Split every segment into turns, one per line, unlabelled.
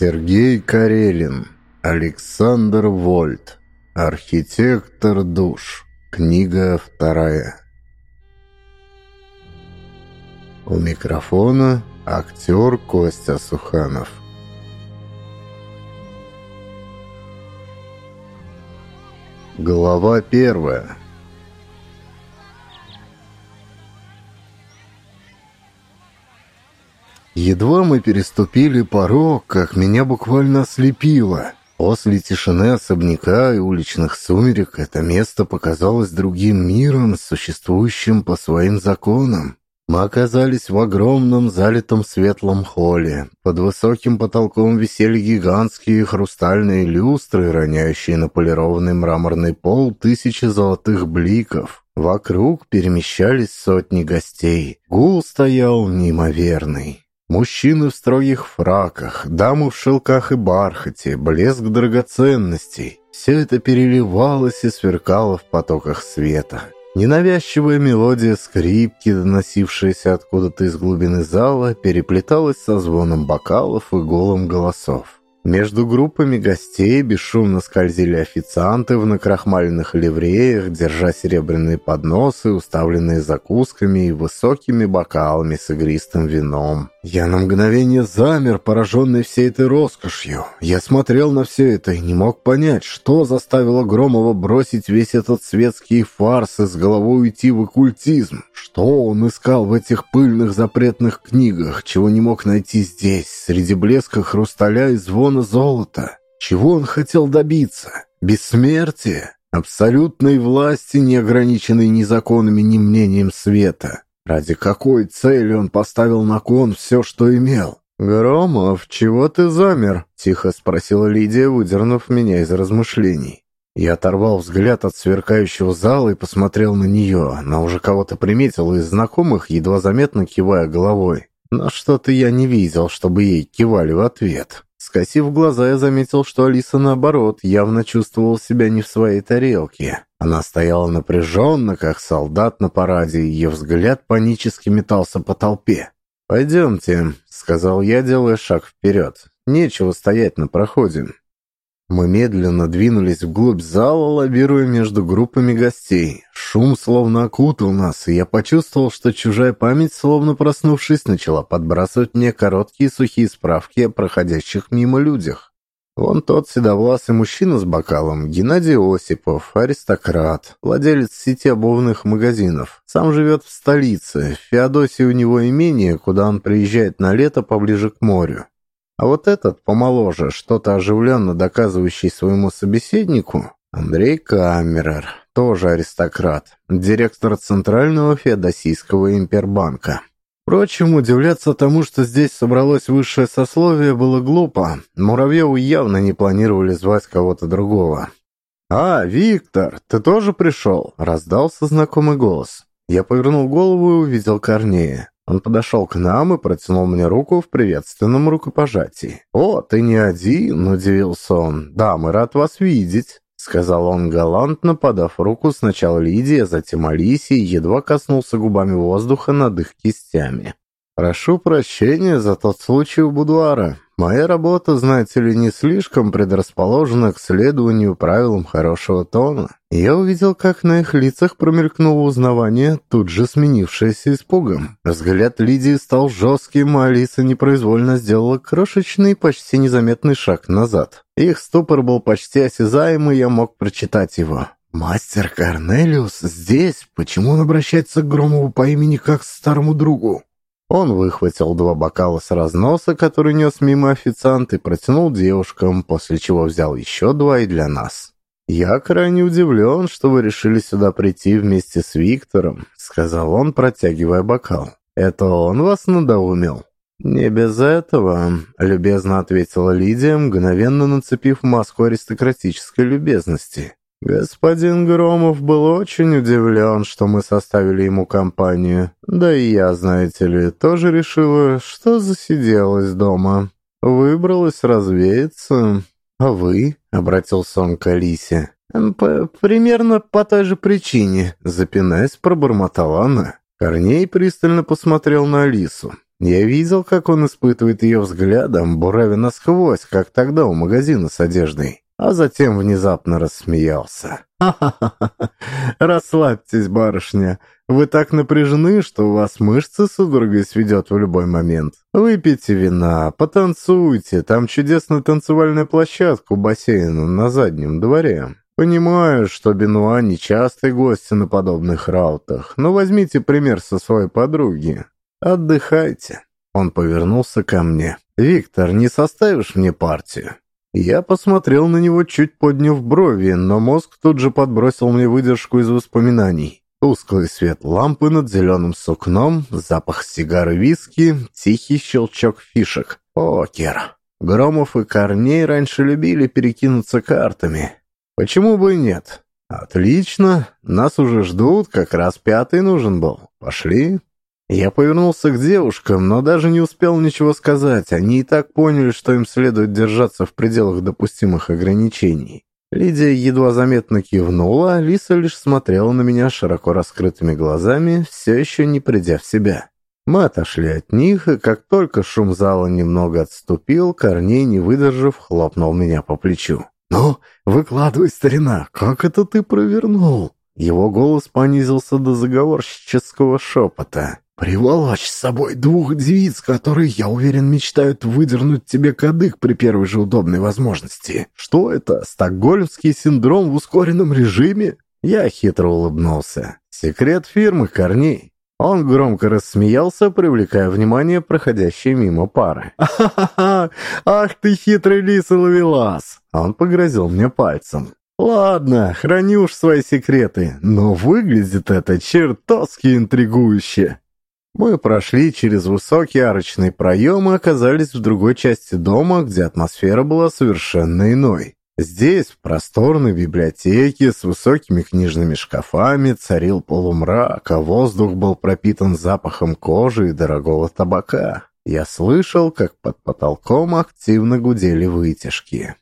Сергей Карелин, Александр Вольт, Архитектор душ. Книга вторая. У микрофона актер Костя Суханов. Глава первая. Едва мы переступили порог, как меня буквально ослепило. После тишины особняка и уличных сумерек это место показалось другим миром, существующим по своим законам. Мы оказались в огромном залитом светлом холле. Под высоким потолком висели гигантские хрустальные люстры, роняющие на полированный мраморный пол тысячи золотых бликов. Вокруг перемещались сотни гостей. Гул стоял неимоверный. Мужчины в строгих фраках, дамы в шелках и бархате, блеск драгоценностей. Все это переливалось и сверкало в потоках света. Ненавязчивая мелодия скрипки, доносившаяся откуда-то из глубины зала, переплеталась со звоном бокалов и голом голосов. Между группами гостей бесшумно скользили официанты в накрахмаленных ливреях, держа серебряные подносы, уставленные закусками и высокими бокалами с игристым вином. Я на мгновение замер, пораженный всей этой роскошью. Я смотрел на все это и не мог понять, что заставило Громова бросить весь этот светский фарс и с головой уйти в оккультизм. Что он искал в этих пыльных запретных книгах, чего не мог найти здесь, среди блеска хрусталя и звона золота? Чего он хотел добиться? Бессмертия? Абсолютной власти, не ограниченной ни законами, ни мнением света? Ради какой цели он поставил на кон все, что имел? «Громов, чего ты замер?» — тихо спросила Лидия, выдернув меня из размышлений. Я оторвал взгляд от сверкающего зала и посмотрел на нее. Она уже кого-то приметила из знакомых, едва заметно кивая головой. Но что-то я не видел, чтобы ей кивали в ответ. Скосив глаза, я заметил, что Алиса, наоборот, явно чувствовала себя не в своей тарелке. Она стояла напряженно, как солдат на параде, и ее взгляд панически метался по толпе. «Пойдемте», — сказал я, делая шаг вперед. «Нечего стоять на проходе. Мы медленно двинулись вглубь зала, лавируя между группами гостей. Шум словно окутал нас, и я почувствовал, что чужая память, словно проснувшись, начала подбрасывать мне короткие сухие справки о проходящих мимо людях. Вон тот седовласый мужчина с бокалом, Геннадий Осипов, аристократ, владелец сети обувных магазинов. Сам живет в столице, в Феодосии у него имение, куда он приезжает на лето поближе к морю. А вот этот, помоложе, что-то оживленно доказывающий своему собеседнику, Андрей Камерер, тоже аристократ, директор Центрального Феодосийского импербанка. Впрочем, удивляться тому, что здесь собралось высшее сословие, было глупо. Муравьеву явно не планировали звать кого-то другого. «А, Виктор, ты тоже пришел?» — раздался знакомый голос. Я повернул голову и увидел Корнея. Он подошел к нам и протянул мне руку в приветственном рукопожатии. «О, ты не один!» — удивился он. «Да, мы рад вас видеть!» — сказал он галантно, подав руку сначала Лидии, а затем Алисе и едва коснулся губами воздуха над их кистями. «Прошу прощения за тот случай у будуара. Моя работа, знаете ли, не слишком предрасположена к следованию правилам хорошего тона. Я увидел, как на их лицах промелькнуло узнавание, тут же сменившееся испугом. Взгляд Лидии стал жестким, а Алиса непроизвольно сделала крошечный, почти незаметный шаг назад. Их ступор был почти осязаемый, я мог прочитать его. «Мастер Корнелиус здесь? Почему он обращается к Громову по имени как к старому другу?» Он выхватил два бокала с разноса, который нес мимо официант, и протянул девушкам, после чего взял еще два и для нас. «Я крайне удивлен, что вы решили сюда прийти вместе с Виктором», — сказал он, протягивая бокал. «Это он вас надоумил?» «Не без этого», — любезно ответила Лидия, мгновенно нацепив маску аристократической любезности. Господин Громов был очень удивлен, что мы составили ему компанию. Да и я, знаете ли, тоже решила, что засиделась дома. Выбралась развеяться. А вы? — обратился он к Алисе. «Примерно по той же причине», — запинаясь, пробормотала она. Корней пристально посмотрел на Алису. Я видел, как он испытывает ее взглядом, буравя насквозь, как тогда у магазина с одеждой, а затем внезапно рассмеялся. «Ха-ха-ха! Расслабьтесь, барышня. Вы так напряжены, что у вас мышцы судорогой сведет в любой момент. Выпейте вина, потанцуйте, там чудесная танцевальная площадка у бассейна на заднем дворе. Понимаю, что Бенуа нечастый гость на подобных раутах, но возьмите пример со своей подруги. Отдыхайте. Он повернулся ко мне. «Виктор, не составишь мне партию?» Я посмотрел на него, чуть подняв брови, но мозг тут же подбросил мне выдержку из воспоминаний. Тусклый свет лампы над зеленым сукном, запах сигары виски, тихий щелчок фишек. Покер. Громов и Корней раньше любили перекинуться картами. Почему бы и нет? Отлично, нас уже ждут, как раз пятый нужен был. Пошли. Я повернулся к девушкам, но даже не успел ничего сказать. Они и так поняли, что им следует держаться в пределах допустимых ограничений. Лидия едва заметно кивнула, а Лиса лишь смотрела на меня широко раскрытыми глазами, все еще не придя в себя. Мы отошли от них, и как только шум зала немного отступил, Корней, не выдержав, хлопнул меня по плечу. «Ну, выкладывай, старина, как это ты провернул?» Его голос понизился до заговорщического шепота. «Приволочь с собой двух девиц, которые, я уверен, мечтают выдернуть тебе кадык при первой же удобной возможности. Что это, стокгольмский синдром в ускоренном режиме?» Я хитро улыбнулся. «Секрет фирмы, Корней». Он громко рассмеялся, привлекая внимание проходящей мимо пары. «Ха-ха-ха! Ах ты хитрый лис и ловелас!» Он погрозил мне пальцем. «Ладно, храни уж свои секреты, но выглядит это чертовски интригующе!» Мы прошли через высокий арочный проем и оказались в другой части дома, где атмосфера была совершенно иной. Здесь, в просторной библиотеке с высокими книжными шкафами, царил полумрак, а воздух был пропитан запахом кожи и дорогого табака. Я слышал, как под потолком активно гудели вытяжки.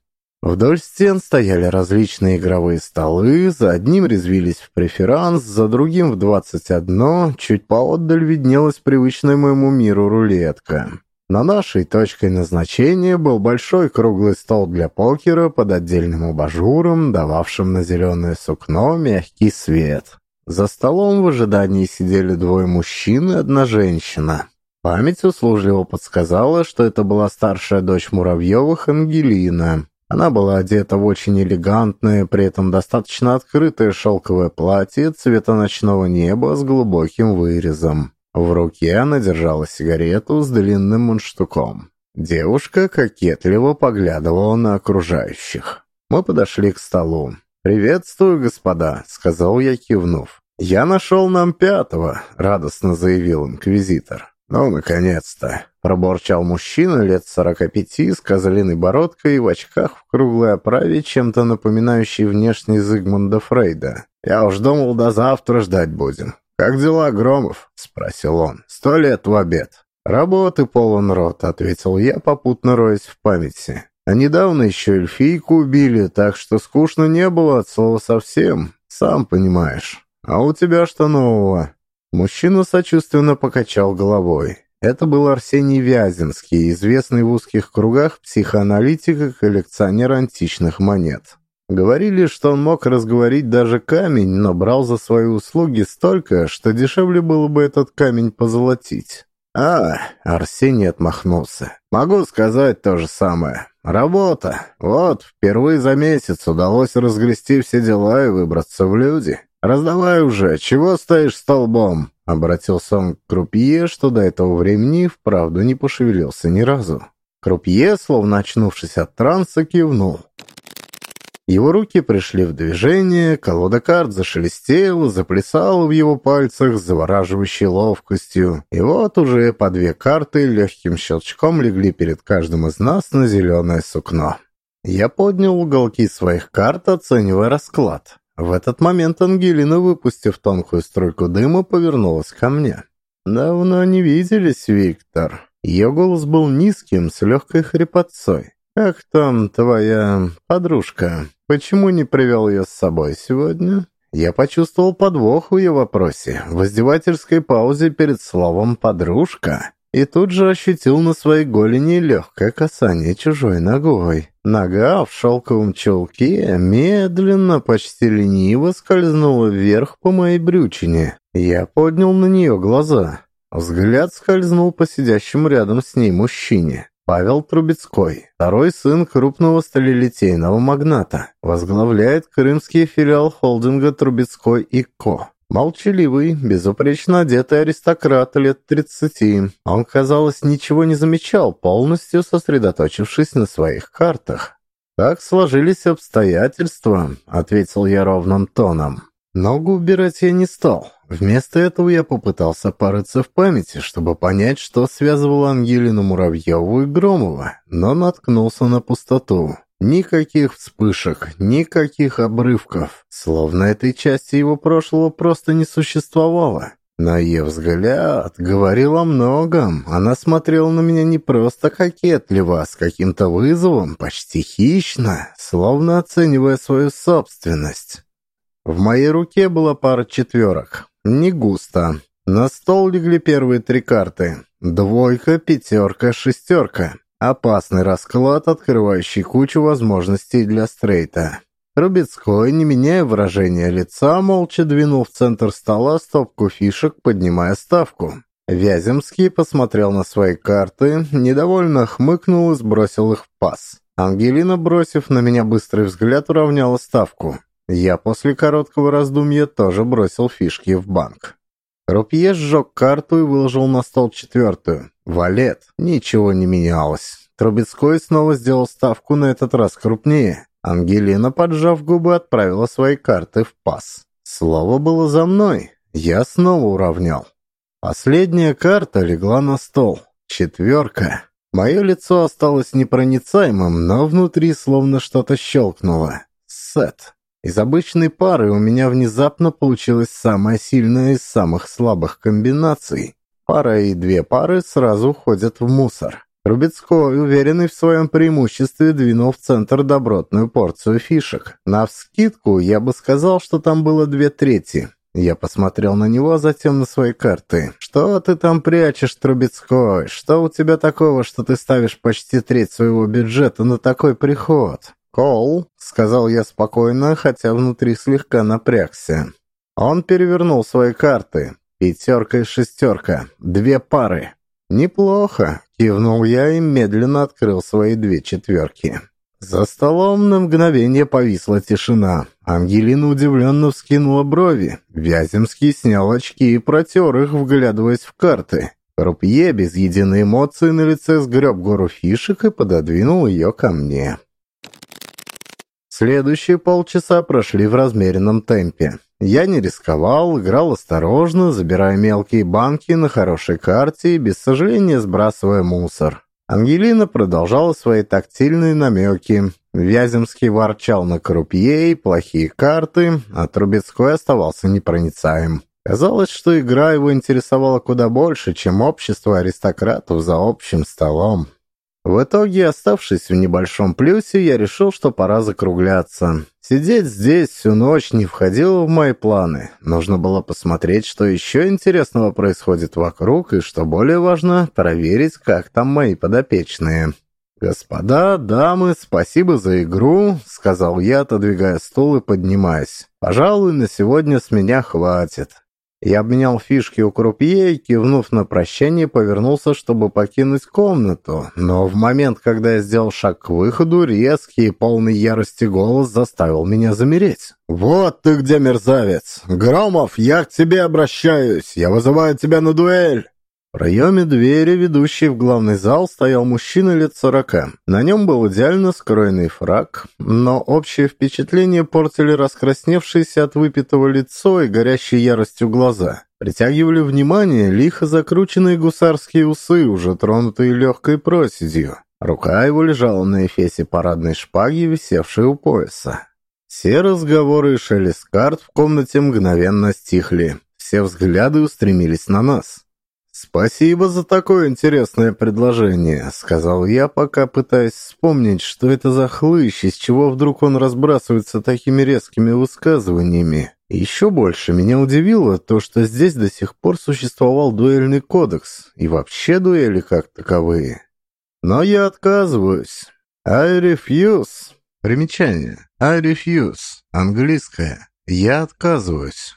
Вдоль стен стояли различные игровые столы, за одним резвились в преферанс, за другим в двадцать одно, чуть поотдаль виднелась привычная моему миру рулетка. На нашей точкой назначения был большой круглый стол для покера под отдельным абажуром, дававшим на зеленое сукно мягкий свет. За столом в ожидании сидели двое мужчин и одна женщина. Память услужливо подсказала, что это была старшая дочь Муравьевых Ангелина. Она была одета в очень элегантное, при этом достаточно открытое шелковое платье цвета ночного неба с глубоким вырезом. В руке она держала сигарету с длинным мундштуком. Девушка кокетливо поглядывала на окружающих. Мы подошли к столу. «Приветствую, господа», — сказал я, кивнув. «Я нашел нам пятого», — радостно заявил инквизитор. «Ну, наконец-то!» — проборчал мужчина лет сорока пяти с козлиной бородкой и в очках в круглой оправе, чем-то напоминающий внешний Зигмунда Фрейда. «Я уж думал, до завтра ждать будем». «Как дела, Громов?» — спросил он. «Сто лет в обед». «Работы полон рот», — ответил я, попутно роясь в памяти. «А недавно еще эльфийку убили, так что скучно не было от слова совсем, сам понимаешь. А у тебя что нового?» Мужчина сочувственно покачал головой. Это был Арсений Вяземский, известный в узких кругах психоаналитик и коллекционер античных монет. Говорили, что он мог разговорить даже камень, но брал за свои услуги столько, что дешевле было бы этот камень позолотить. «А, Арсений отмахнулся. Могу сказать то же самое. Работа. Вот, впервые за месяц удалось разгрести все дела и выбраться в люди. «Раздавай уже! Чего стоишь столбом?» Обратился он к крупье, что до этого времени вправду не пошевелился ни разу. Крупье, словно очнувшись от транса, кивнул. Его руки пришли в движение, колода карт зашелестела, заплясала в его пальцах с завораживающей ловкостью. И вот уже по две карты легким щелчком легли перед каждым из нас на зеленое сукно. Я поднял уголки своих карт, оценивая расклад. В этот момент Ангелина, выпустив тонкую струйку дыма, повернулась ко мне. «Давно не виделись, Виктор». Ее голос был низким, с легкой хрипотцой. «Как там твоя подружка? Почему не привел ее с собой сегодня?» Я почувствовал подвох в ее вопросе. В издевательской паузе перед словом «подружка» и тут же ощутил на своей голени легкое касание чужой ногой. Нога в шелковом чулке медленно, почти лениво скользнула вверх по моей брючине. Я поднял на нее глаза. Взгляд скользнул по сидящему рядом с ней мужчине. Павел Трубецкой, второй сын крупного сталелитейного магната, возглавляет крымский филиал холдинга Трубецкой и Ко. Молчаливый, безупречно одетый аристократ лет тридцати. Он, казалось, ничего не замечал, полностью сосредоточившись на своих картах. «Так сложились обстоятельства», — ответил я ровным тоном. Ногу убирать я не стал. Вместо этого я попытался порыться в памяти, чтобы понять, что связывало Ангелину Муравьеву и Громова, но наткнулся на пустоту. Никаких вспышек, никаких обрывков, словно этой части его прошлого просто не существовало. Но ее взгляд говорил о многом. Она смотрела на меня не просто кокетливо, а с каким-то вызовом, почти хищно, словно оценивая свою собственность. В моей руке была пара четверок. Не густо. На стол легли первые три карты. Двойка, пятерка, шестерка. Опасный расклад, открывающий кучу возможностей для стрейта. Рубецкой, не меняя выражения лица, молча двинул в центр стола стопку фишек, поднимая ставку. Вяземский посмотрел на свои карты, недовольно хмыкнул и сбросил их в пас. Ангелина, бросив на меня быстрый взгляд, уравняла ставку. Я после короткого раздумья тоже бросил фишки в банк. Рупье сжег карту и выложил на стол четвертую. Валет. Ничего не менялось. Трубецкой снова сделал ставку на этот раз крупнее. Ангелина, поджав губы, отправила свои карты в пас. Слово было за мной. Я снова уравнял. Последняя карта легла на стол. Четверка. Мое лицо осталось непроницаемым, но внутри словно что-то щелкнуло. Сет. Из обычной пары у меня внезапно получилась самая сильная из самых слабых комбинаций. Пара и две пары сразу уходят в мусор. Рубецкой, уверенный в своем преимуществе, двинул в центр добротную порцию фишек. На вскидку я бы сказал, что там было две трети. Я посмотрел на него, а затем на свои карты. «Что ты там прячешь, Трубецкой? Что у тебя такого, что ты ставишь почти треть своего бюджета на такой приход?» «Кол», — сказал я спокойно, хотя внутри слегка напрягся. Он перевернул свои карты. Пятерка и шестерка. Две пары. «Неплохо», — кивнул я и медленно открыл свои две четверки. За столом на мгновение повисла тишина. Ангелина удивленно вскинула брови. Вяземский снял очки и протер их, вглядываясь в карты. Рупье без единой эмоции на лице сгреб гору фишек и пододвинул ее ко мне. Следующие полчаса прошли в размеренном темпе. Я не рисковал, играл осторожно, забирая мелкие банки на хорошей карте и без сожаления сбрасывая мусор. Ангелина продолжала свои тактильные намеки. Вяземский ворчал на крупье и плохие карты, а Трубецкой оставался непроницаем. Казалось, что игра его интересовала куда больше, чем общество аристократов за общим столом. В итоге, оставшись в небольшом плюсе, я решил, что пора закругляться. Сидеть здесь всю ночь не входило в мои планы. Нужно было посмотреть, что еще интересного происходит вокруг, и, что более важно, проверить, как там мои подопечные. «Господа, дамы, спасибо за игру», — сказал я, отодвигая стул и поднимаясь. «Пожалуй, на сегодня с меня хватит. Я обменял фишки у крупье и, кивнув на прощание, повернулся, чтобы покинуть комнату. Но в момент, когда я сделал шаг к выходу, резкий и полный ярости голос заставил меня замереть. «Вот ты где, мерзавец! Громов, я к тебе обращаюсь! Я вызываю тебя на дуэль!» В проеме двери, ведущей в главный зал, стоял мужчина лет сорока. На нем был идеально скроенный фраг, но общее впечатление портили раскрасневшееся от выпитого лицо и горящей яростью глаза. Притягивали внимание лихо закрученные гусарские усы, уже тронутые легкой проседью. Рука его лежала на эфесе парадной шпаги, висевшей у пояса. Все разговоры и шелест карт в комнате мгновенно стихли. Все взгляды устремились на нас. «Спасибо за такое интересное предложение», — сказал я, пока пытаясь вспомнить, что это за хлыщ, из чего вдруг он разбрасывается такими резкими высказываниями. Еще больше меня удивило то, что здесь до сих пор существовал дуэльный кодекс и вообще дуэли как таковые. Но я отказываюсь. I refuse. Примечание. I refuse. Английское. Я отказываюсь.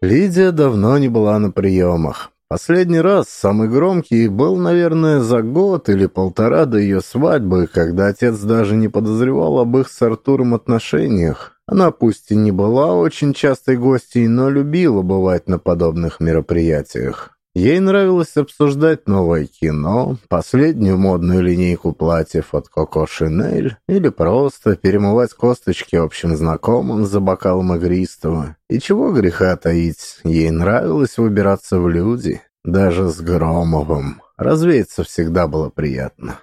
Лидия давно не была на приемах. Последний раз, самый громкий, был, наверное, за год или полтора до ее свадьбы, когда отец даже не подозревал об их с Артуром отношениях. Она пусть и не была очень частой гостьей, но любила бывать на подобных мероприятиях. Ей нравилось обсуждать новое кино, последнюю модную линейку платьев от Коко Шинель или просто перемывать косточки общим знакомым за бокалом игристого. И чего греха таить, ей нравилось выбираться в люди, даже с Громовым. Развеяться всегда было приятно.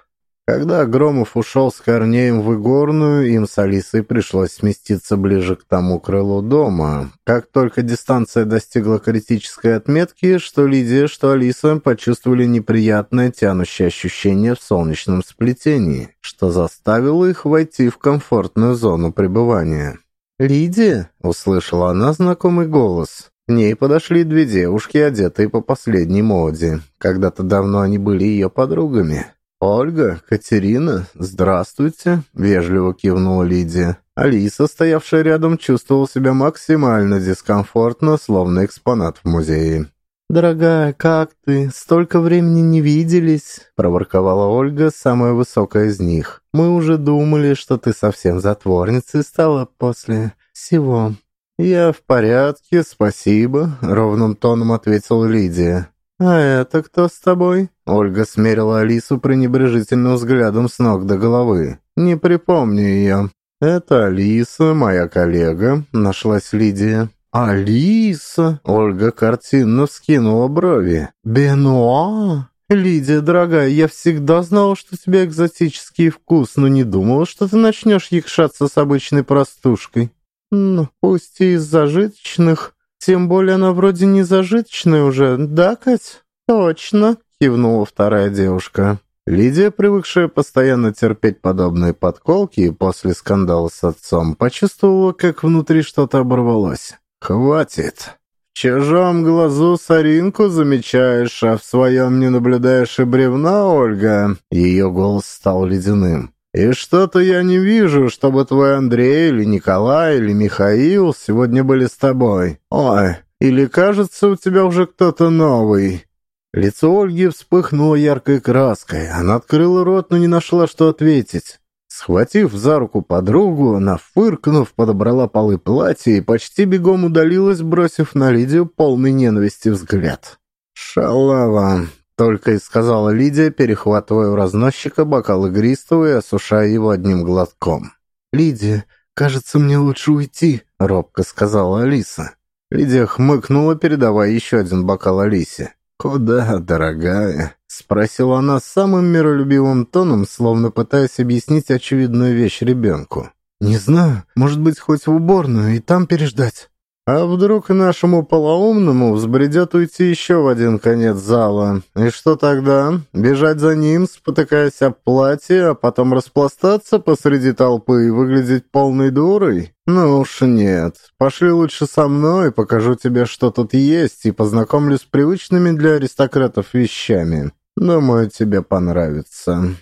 Когда Громов ушел с Корнеем в Игорную, им с Алисой пришлось сместиться ближе к тому крылу дома. Как только дистанция достигла критической отметки, что Лидия, что Алиса почувствовали неприятное тянущее ощущение в солнечном сплетении, что заставило их войти в комфортную зону пребывания. «Лидия?» — услышала она знакомый голос. К ней подошли две девушки, одетые по последней моде. Когда-то давно они были ее подругами. «Ольга, Катерина, здравствуйте», — вежливо кивнула Лидия. Алиса, стоявшая рядом, чувствовала себя максимально дискомфортно, словно экспонат в музее. «Дорогая, как ты? Столько времени не виделись», — проворковала Ольга, самая высокая из них. «Мы уже думали, что ты совсем затворницей стала после всего». «Я в порядке, спасибо», — ровным тоном ответила Лидия. «А это кто с тобой?» Ольга смерила Алису пренебрежительным взглядом с ног до головы. «Не припомню ее». «Это Алиса, моя коллега», — нашлась Лидия. «Алиса?» — Ольга картинно вскинула брови. «Бенуа?» «Лидия, дорогая, я всегда знала, что у тебя экзотический вкус, но не думала, что ты начнешь якшаться с обычной простушкой. Ну, пусть и из зажиточных, тем более она вроде не зажиточная уже, да, Кать?» «Точно», — кивнула вторая девушка. Лидия, привыкшая постоянно терпеть подобные подколки после скандала с отцом, почувствовала, как внутри что-то оборвалось. «Хватит. В чужом глазу соринку замечаешь, а в своем не наблюдаешь и бревна, Ольга?» Ее голос стал ледяным. «И что-то я не вижу, чтобы твой Андрей или Николай или Михаил сегодня были с тобой. Ой, или кажется, у тебя уже кто-то новый?» Лицо Ольги вспыхнуло яркой краской. Она открыла рот, но не нашла, что ответить. Схватив за руку подругу, она, фыркнув, подобрала полы платья и почти бегом удалилась, бросив на Лидию полный ненависти взгляд. «Шалава!» — только и сказала Лидия, перехватывая у разносчика бокал игристого и осушая его одним глотком. «Лидия, кажется, мне лучше уйти», — робко сказала Алиса. Лидия хмыкнула, передавая еще один бокал Алисе. «Куда, дорогая?» — спросила она самым миролюбивым тоном, словно пытаясь объяснить очевидную вещь ребенку. «Не знаю, может быть, хоть в уборную и там переждать». А вдруг нашему полоумному взбредет уйти еще в один конец зала? И что тогда? Бежать за ним, спотыкаясь об платье, а потом распластаться посреди толпы и выглядеть полной дурой? Ну уж нет. Пошли лучше со мной, покажу тебе, что тут есть, и познакомлю с привычными для аристократов вещами. Думаю, тебе понравится.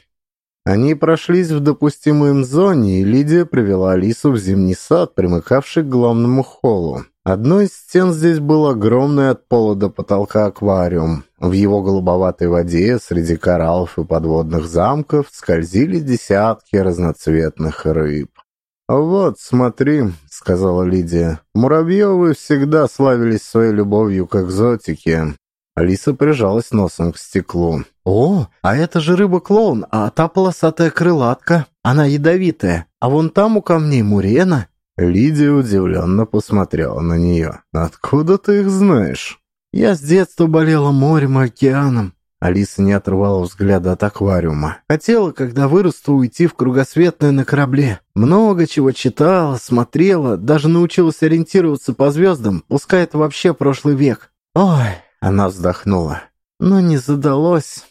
Они прошлись в допустимой им зоне, и Лидия привела Алису в зимний сад, примыкавший к главному холлу. Одной из стен здесь был огромный от пола до потолка аквариум. В его голубоватой воде среди кораллов и подводных замков скользили десятки разноцветных рыб. «Вот, смотри», — сказала Лидия, — «муравьевы всегда славились своей любовью к экзотике». Алиса прижалась носом к стеклу. «О, а это же рыба-клоун, а та полосатая крылатка. Она ядовитая. А вон там у камней мурена. Лидия удивленно посмотрела на нее. «Откуда ты их знаешь?» «Я с детства болела морем и океаном». Алиса не отрывала взгляда от аквариума. «Хотела, когда вырасту, уйти в кругосветное на корабле. Много чего читала, смотрела, даже научилась ориентироваться по звездам, пускай это вообще прошлый век. Ой!» — она вздохнула. «Но не задалось».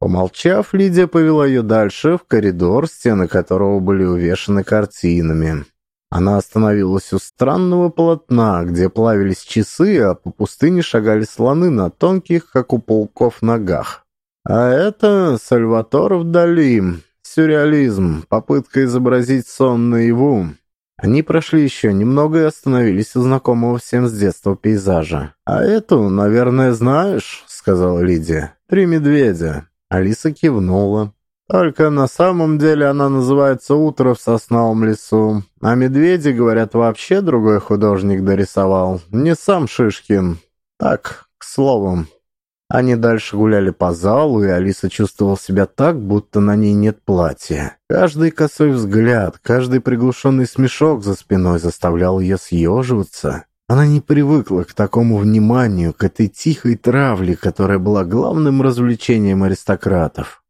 Помолчав, Лидия повела ее дальше, в коридор, стены которого были увешаны картинами. Она остановилась у странного полотна, где плавились часы, а по пустыне шагали слоны на тонких, как у пауков, ногах. А это Сальватор вдали, сюрреализм, попытка изобразить сон наяву. Они прошли еще немного и остановились у знакомого всем с детства пейзажа. «А эту, наверное, знаешь?» — сказала Лидия. «Три медведя». Алиса кивнула. Только на самом деле она называется «Утро в сосновом лесу». А медведи, говорят, вообще другой художник дорисовал. Не сам Шишкин. Так, к слову. Они дальше гуляли по залу, и Алиса чувствовала себя так, будто на ней нет платья. Каждый косой взгляд, каждый приглушенный смешок за спиной заставлял ее съеживаться. Она не привыкла к такому вниманию, к этой тихой травле, которая была главным развлечением аристократов.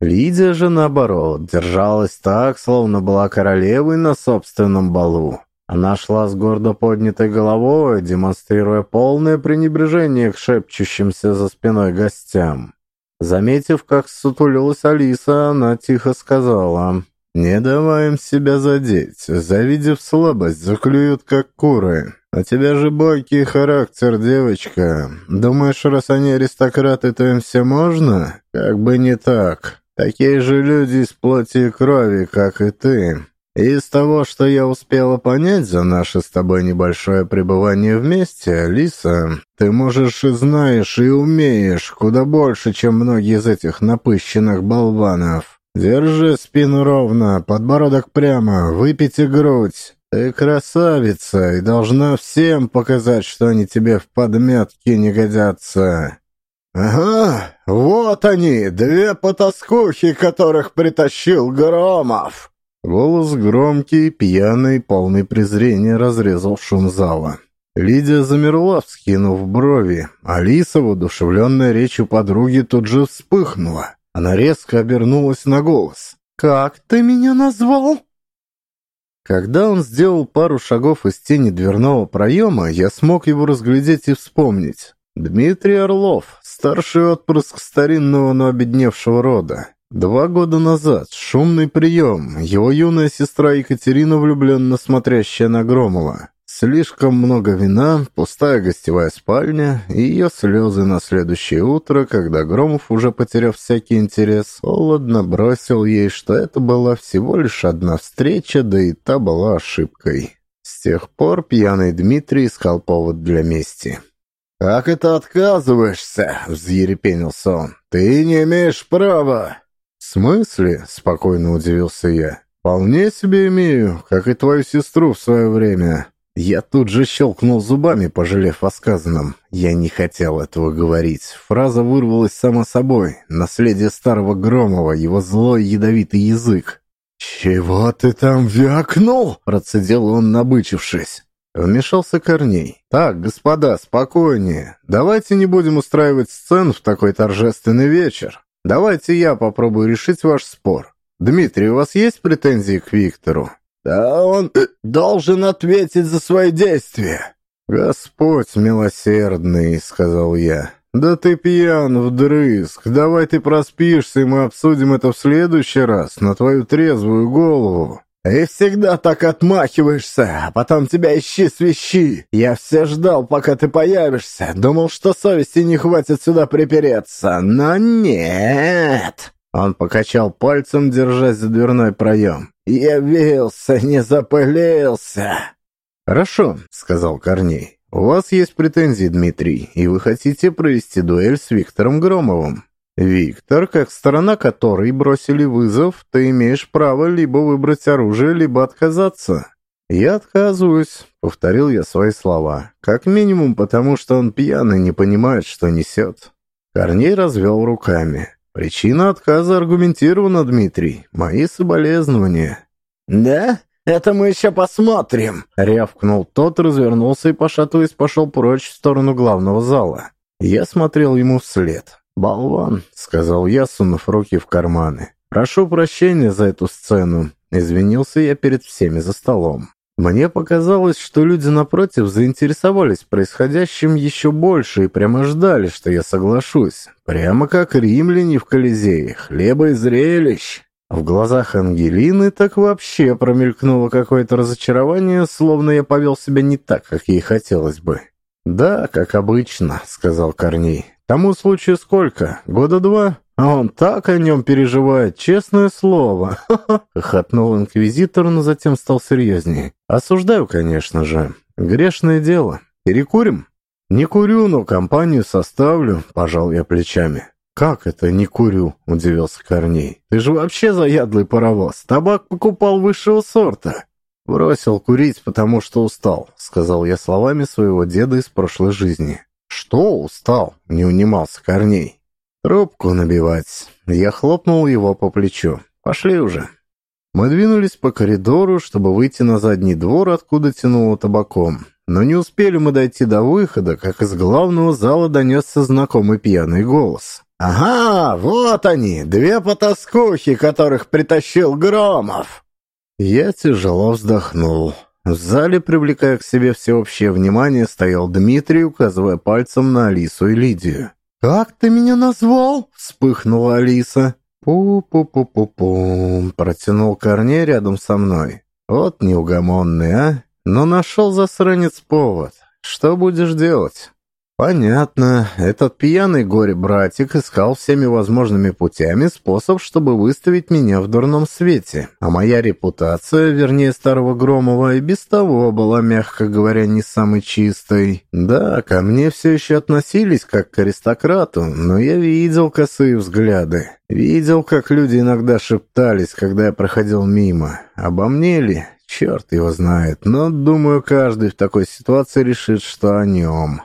Лидия же, наоборот, держалась так, словно была королевой на собственном балу. Она шла с гордо поднятой головой, демонстрируя полное пренебрежение к шепчущимся за спиной гостям. Заметив, как сутулилась Алиса, она тихо сказала, «Не давай им себя задеть, завидев слабость, заклюют как куры». «У тебя же бойкий характер, девочка. Думаешь, раз они аристократы, то им все можно? Как бы не так. Такие же люди из плоти и крови, как и ты. Из того, что я успела понять за наше с тобой небольшое пребывание вместе, Алиса, ты можешь и знаешь, и умеешь куда больше, чем многие из этих напыщенных болванов. Держи спину ровно, подбородок прямо, выпейте грудь». «Ты красавица и должна всем показать, что они тебе в подметке не годятся». «Ага, вот они, две потаскухи, которых притащил Громов!» Голос громкий, пьяный, полный презрения разрезал шум зала. Лидия замерла, вскинув брови. Алиса, воодушевленная речью подруги, тут же вспыхнула. Она резко обернулась на голос. «Как ты меня назвал?» Когда он сделал пару шагов из тени дверного проема, я смог его разглядеть и вспомнить. Дмитрий Орлов, старший отпрыск старинного, но обедневшего рода. Два года назад, шумный прием, его юная сестра Екатерина, влюбленно смотрящая на Громова. Слишком много вина, пустая гостевая спальня и ее слезы на следующее утро, когда Громов, уже потеряв всякий интерес, холодно бросил ей, что это была всего лишь одна встреча, да и та была ошибкой. С тех пор пьяный Дмитрий искал повод для мести. «Как это отказываешься?» — взъерепенился он. «Ты не имеешь права!» «В смысле?» — спокойно удивился я. «Вполне себе имею, как и твою сестру в свое время. Я тут же щелкнул зубами, пожалев о сказанном. Я не хотел этого говорить. Фраза вырвалась сама собой. Наследие старого Громова, его злой ядовитый язык. «Чего ты там вякнул?» — процедил он, набычившись. Вмешался Корней. «Так, господа, спокойнее. Давайте не будем устраивать сцен в такой торжественный вечер. Давайте я попробую решить ваш спор. Дмитрий, у вас есть претензии к Виктору?» Да он должен ответить за свои действия. Господь милосердный, сказал я. Да ты пьян вдрызг. Давай ты проспишься, и мы обсудим это в следующий раз на твою трезвую голову. И всегда так отмахиваешься, а потом тебя ищи свищи. Я все ждал, пока ты появишься. Думал, что совести не хватит сюда припереться, но нет. Он покачал пальцем, держась за дверной проем. «Явился, не запылился!» «Хорошо», — сказал Корней. «У вас есть претензии, Дмитрий, и вы хотите провести дуэль с Виктором Громовым. Виктор, как сторона которой бросили вызов, ты имеешь право либо выбрать оружие, либо отказаться». «Я отказываюсь», — повторил я свои слова. «Как минимум потому, что он пьяный не понимает, что несет». Корней развел руками. Причина отказа аргументирована, Дмитрий. Мои соболезнования. Да? Это мы еще посмотрим, рявкнул тот, развернулся и, пошатываясь, пошел прочь в сторону главного зала. Я смотрел ему вслед. «Болван», — сказал я, сунув руки в карманы. «Прошу прощения за эту сцену», — извинился я перед всеми за столом. Мне показалось, что люди напротив заинтересовались происходящим еще больше и прямо ждали, что я соглашусь. Прямо как римляне в Колизее, хлеба и зрелищ. В глазах Ангелины так вообще промелькнуло какое-то разочарование, словно я повел себя не так, как ей хотелось бы. «Да, как обычно», — сказал Корней. «Тому случаю сколько? Года два?» А он так о нем переживает, честное слово. Хохотнул инквизитор, но затем стал серьезнее. Осуждаю, конечно же. Грешное дело. Перекурим? Не курю, но компанию составлю, пожал я плечами. «Как это не курю?» – удивился Корней. «Ты же вообще заядлый паровоз. Табак покупал высшего сорта». «Бросил курить, потому что устал», – сказал я словами своего деда из прошлой жизни. «Что устал?» – не унимался Корней. «Трубку набивать». Я хлопнул его по плечу. «Пошли уже». Мы двинулись по коридору, чтобы выйти на задний двор, откуда тянуло табаком. Но не успели мы дойти до выхода, как из главного зала донесся знакомый пьяный голос. «Ага, вот они, две потаскухи, которых притащил Громов!» Я тяжело вздохнул. В зале, привлекая к себе всеобщее внимание, стоял Дмитрий, указывая пальцем на Алису и Лидию. «Как ты меня назвал?» — вспыхнула Алиса. «Пу-пу-пу-пу-пу», — протянул Корней рядом со мной. «Вот неугомонный, а? Но нашел засранец повод. Что будешь делать?» Понятно. Этот пьяный горе-братик искал всеми возможными путями способ, чтобы выставить меня в дурном свете. А моя репутация, вернее старого Громова, и без того была, мягко говоря, не самой чистой. Да, ко мне все еще относились как к аристократу, но я видел косые взгляды. Видел, как люди иногда шептались, когда я проходил мимо. Обо мне ли? Черт его знает, но, думаю, каждый в такой ситуации решит, что о нем.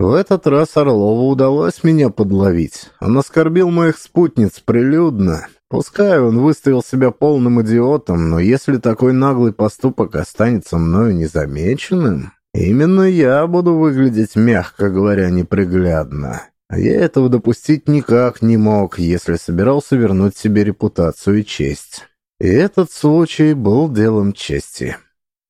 В этот раз Орлову удалось меня подловить. Он оскорбил моих спутниц прилюдно. Пускай он выставил себя полным идиотом, но если такой наглый поступок останется мною незамеченным, именно я буду выглядеть, мягко говоря, неприглядно. А я этого допустить никак не мог, если собирался вернуть себе репутацию и честь. И этот случай был делом чести.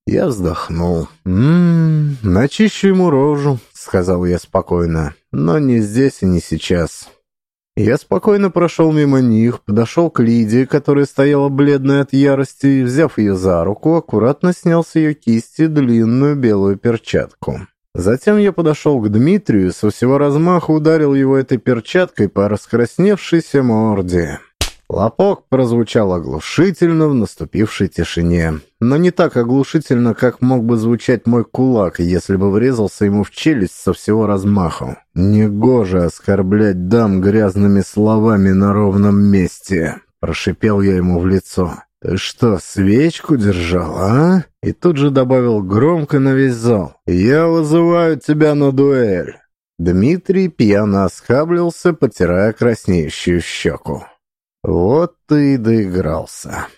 Я вздохнул. «Ммм, начищу ему рожу», — сказал я спокойно. «Но не здесь и не сейчас». Я спокойно прошел мимо них, подошел к Лидии, которая стояла бледная от ярости, и, взяв ее за руку, аккуратно снял с ее кисти длинную белую перчатку. Затем я подошел к Дмитрию и со всего размаха ударил его этой перчаткой по раскрасневшейся морде. Лопок прозвучал оглушительно в наступившей тишине, но не так оглушительно, как мог бы звучать мой кулак, если бы врезался ему в челюсть со всего размаху. «Негоже оскорблять дам грязными словами на ровном месте», — прошипел я ему в лицо. «Ты что, свечку держал, а?» И тут же добавил громко на весь зал. «Я вызываю тебя на дуэль». Дмитрий пьяно оскаблился, потирая краснеющую щеку. Вот ты и доигрался.